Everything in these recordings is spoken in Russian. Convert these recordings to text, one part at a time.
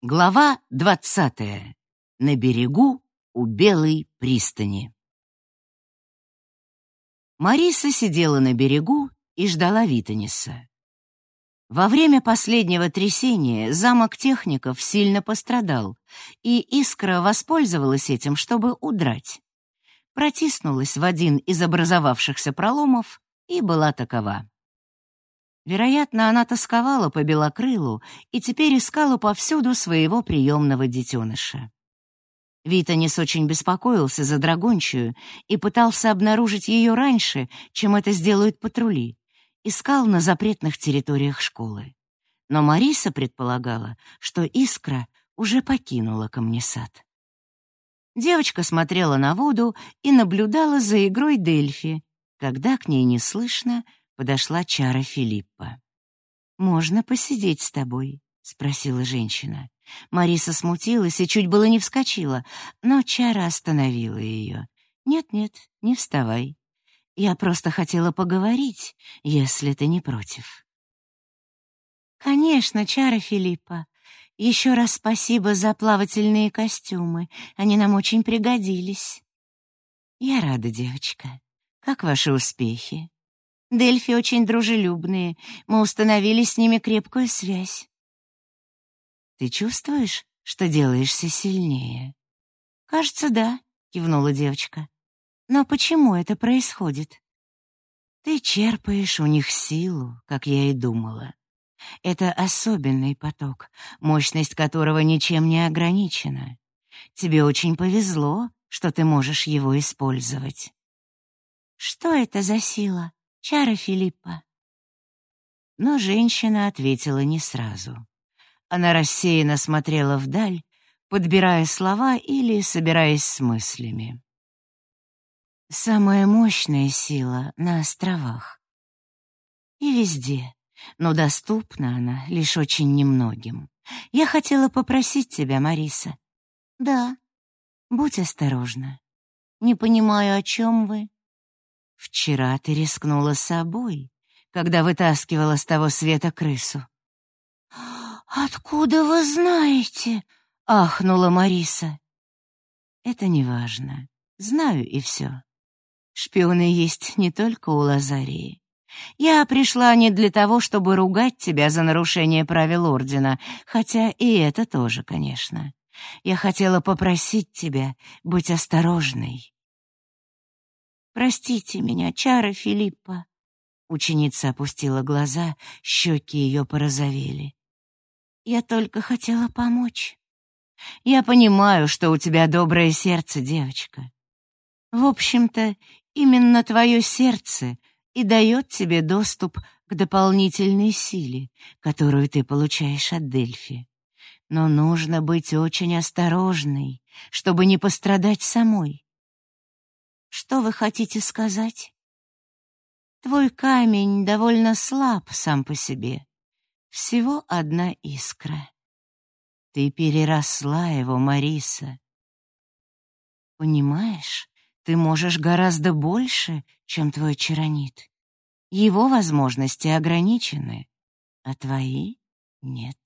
Глава двадцатая. На берегу у Белой пристани. Мариса сидела на берегу и ждала Витаниса. Во время последнего трясения замок техников сильно пострадал, и Искра воспользовалась этим, чтобы удрать. Протиснулась в один из образовавшихся проломов и была такова. Вероятно, она тосковала по белокрылу и теперь искала повсюду своего приемного детеныша. Витанис очень беспокоился за драгончую и пытался обнаружить ее раньше, чем это сделают патрули. Искал на запретных территориях школы. Но Мариса предполагала, что Искра уже покинула камнесад. Девочка смотрела на воду и наблюдала за игрой Дельфи, когда к ней неслышно подошла Чара Филиппа. «Можно посидеть с тобой?» — спросила женщина. Мариса смутилась и чуть было не вскочила, но Чара остановила ее. «Нет-нет, не вставай. Я просто хотела поговорить, если ты не против». «Конечно, Чара Филиппа. Еще раз спасибо за плавательные костюмы. Они нам очень пригодились». «Я рада, девочка. Как ваши успехи?» Дельфи очень дружелюбные. Мы установили с ними крепкую связь. Ты чувствуешь, что делаешься сильнее? Кажется, да, кивнула девочка. Но почему это происходит? Ты черпаешь у них силу, как я и думала. Это особенный поток, мощность которого ничем не ограничена. Тебе очень повезло, что ты можешь его использовать. Что это за сила? Чара Филиппа. Но женщина ответила не сразу. Она рассеянно смотрела вдаль, подбирая слова или собираясь с мыслями. Самая мощная сила на островах. И везде, но доступна она лишь очень немногим. Я хотела попросить тебя, Мариса. Да. Будь осторожна. Не понимаю, о чем вы. Вчера ты рискнула собой, когда вытаскивала с того света крысу. Откуда вы знаете? ахнула Мариса. Это не важно. Знаю и все. Шпионы есть не только у Лазарии. Я пришла не для того, чтобы ругать тебя за нарушение правил ордена, хотя и это тоже, конечно. Я хотела попросить тебя быть осторожной. Простите меня, Чара Филиппа. Ученица опустила глаза, щеки ее порозовели. Я только хотела помочь. Я понимаю, что у тебя доброе сердце, девочка. В общем-то, именно твое сердце и дает тебе доступ к дополнительной силе, которую ты получаешь от Дельфи. Но нужно быть очень осторожной, чтобы не пострадать самой. Что вы хотите сказать? Твой камень довольно слаб сам по себе. Всего одна искра. Ты переросла его, Мариса. Понимаешь, ты можешь гораздо больше, чем твой чаронит. Его возможности ограничены, а твои — нет.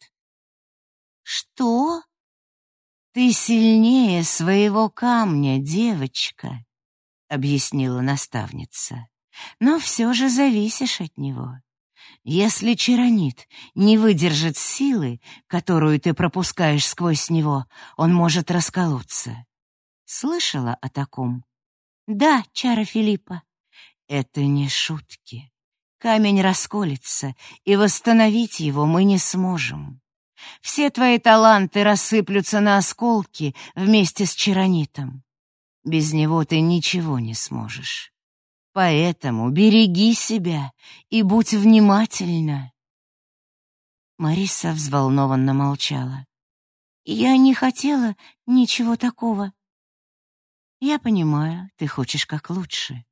Что? Ты сильнее своего камня, девочка объяснила наставница. Но все же зависишь от него. Если чаронит не выдержит силы, которую ты пропускаешь сквозь него, он может расколоться. Слышала о таком? Да, чара Филиппа. Это не шутки. Камень расколется, и восстановить его мы не сможем. Все твои таланты рассыплются на осколки вместе с чаронитом. Без него ты ничего не сможешь. Поэтому береги себя и будь внимательна. Мариса взволнованно молчала. Я не хотела ничего такого. Я понимаю, ты хочешь как лучше,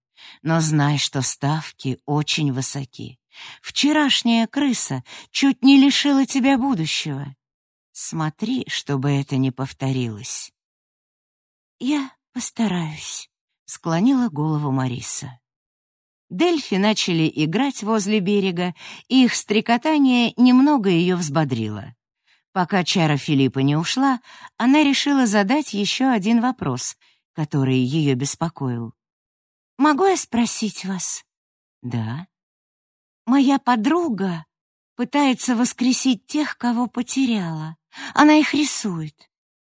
но знай, что ставки очень высоки. Вчерашняя крыса чуть не лишила тебя будущего. Смотри, чтобы это не повторилось. Я «Постараюсь», — склонила голову Мариса. Дельфи начали играть возле берега, и их стрекотание немного ее взбодрило. Пока чара Филиппа не ушла, она решила задать еще один вопрос, который ее беспокоил. «Могу я спросить вас?» «Да». «Моя подруга пытается воскресить тех, кого потеряла. Она их рисует.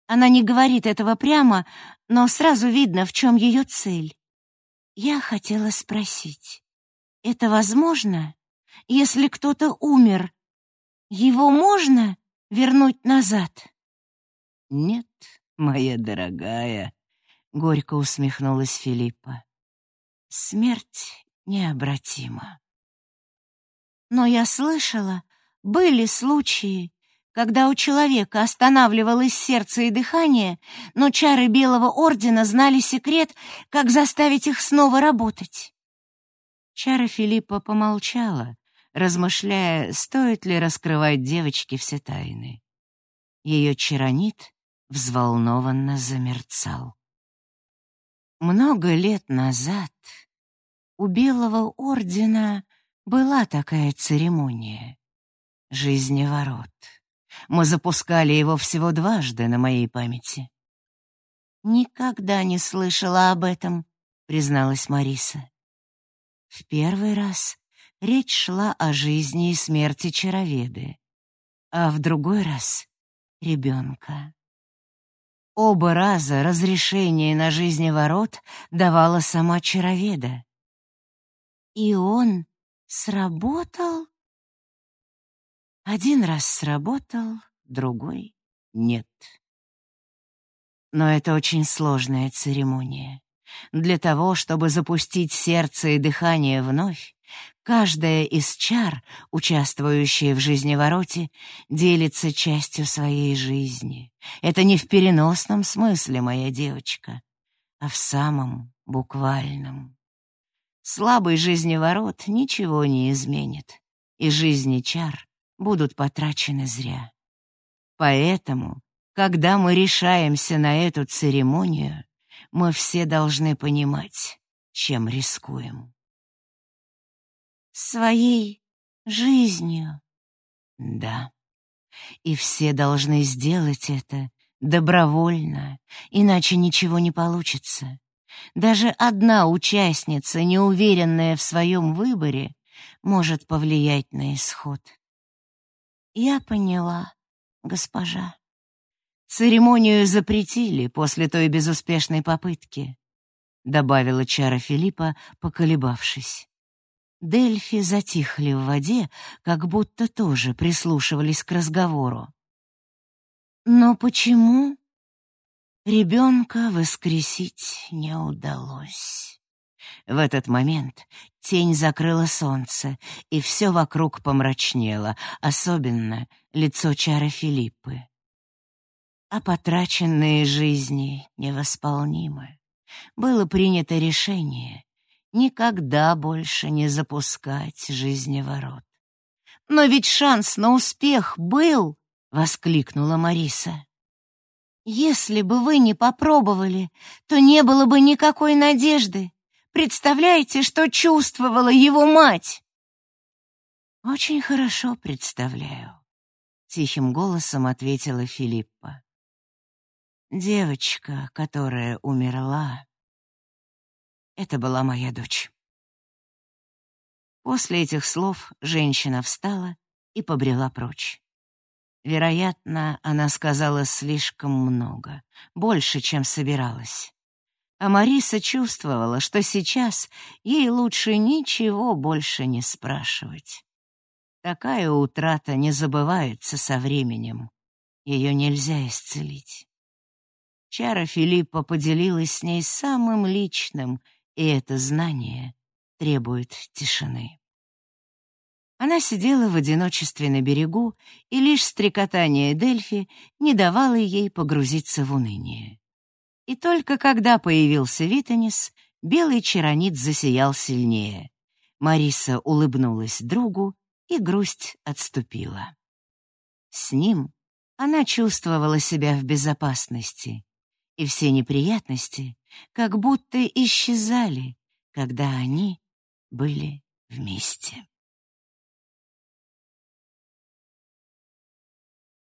Она не говорит этого прямо, но сразу видно, в чем ее цель. Я хотела спросить, это возможно, если кто-то умер? Его можно вернуть назад? Нет, моя дорогая, горько усмехнулась Филиппа. Смерть необратима. Но я слышала, были случаи, когда у человека останавливалось сердце и дыхание, но чары Белого Ордена знали секрет, как заставить их снова работать. Чара Филиппа помолчала, размышляя, стоит ли раскрывать девочке все тайны. Ее чаронит взволнованно замерцал. Много лет назад у Белого Ордена была такая церемония — жизневорот. Мы запускали его всего дважды на моей памяти. «Никогда не слышала об этом», — призналась Мариса. В первый раз речь шла о жизни и смерти чароведы, а в другой раз — ребенка. Оба раза разрешение на жизневорот давала сама чароведа. «И он сработал?» Один раз сработал, другой — нет. Но это очень сложная церемония. Для того, чтобы запустить сердце и дыхание вновь, каждая из чар, участвующая в жизневороте, делится частью своей жизни. Это не в переносном смысле, моя девочка, а в самом буквальном. Слабый жизневорот ничего не изменит, и жизни чар будут потрачены зря. Поэтому, когда мы решаемся на эту церемонию, мы все должны понимать, чем рискуем. Своей жизнью. Да. И все должны сделать это добровольно, иначе ничего не получится. Даже одна участница, неуверенная в своем выборе, может повлиять на исход. Я поняла, госпожа. Церемонию запретили после той безуспешной попытки, добавила чара Филиппа, поколебавшись. Дельфи затихли в воде, как будто тоже прислушивались к разговору. Но почему ребенка воскресить не удалось? В этот момент тень закрыла солнце, и все вокруг помрачнело, особенно лицо чары Филиппы. А потраченные жизни невосполнимы. Было принято решение никогда больше не запускать жизневорот. «Но ведь шанс на успех был!» — воскликнула Мариса. «Если бы вы не попробовали, то не было бы никакой надежды. Представляете, что чувствовала его мать?» «Очень хорошо представляю», — тихим голосом ответила Филиппа. «Девочка, которая умерла, это была моя дочь». После этих слов женщина встала и побрела прочь. Вероятно, она сказала слишком много, больше, чем собиралась. А Мариса чувствовала, что сейчас ей лучше ничего больше не спрашивать. Такая утрата не забывается со временем. Ее нельзя исцелить. Чара Филиппа поделилась с ней самым личным, и это знание требует тишины. Она сидела в одиночестве на берегу, и лишь стрекотание Дельфи не давало ей погрузиться в уныние. И только когда появился Витанис, белый чаронит засиял сильнее. Мариса улыбнулась другу, и грусть отступила. С ним она чувствовала себя в безопасности, и все неприятности как будто исчезали, когда они были вместе.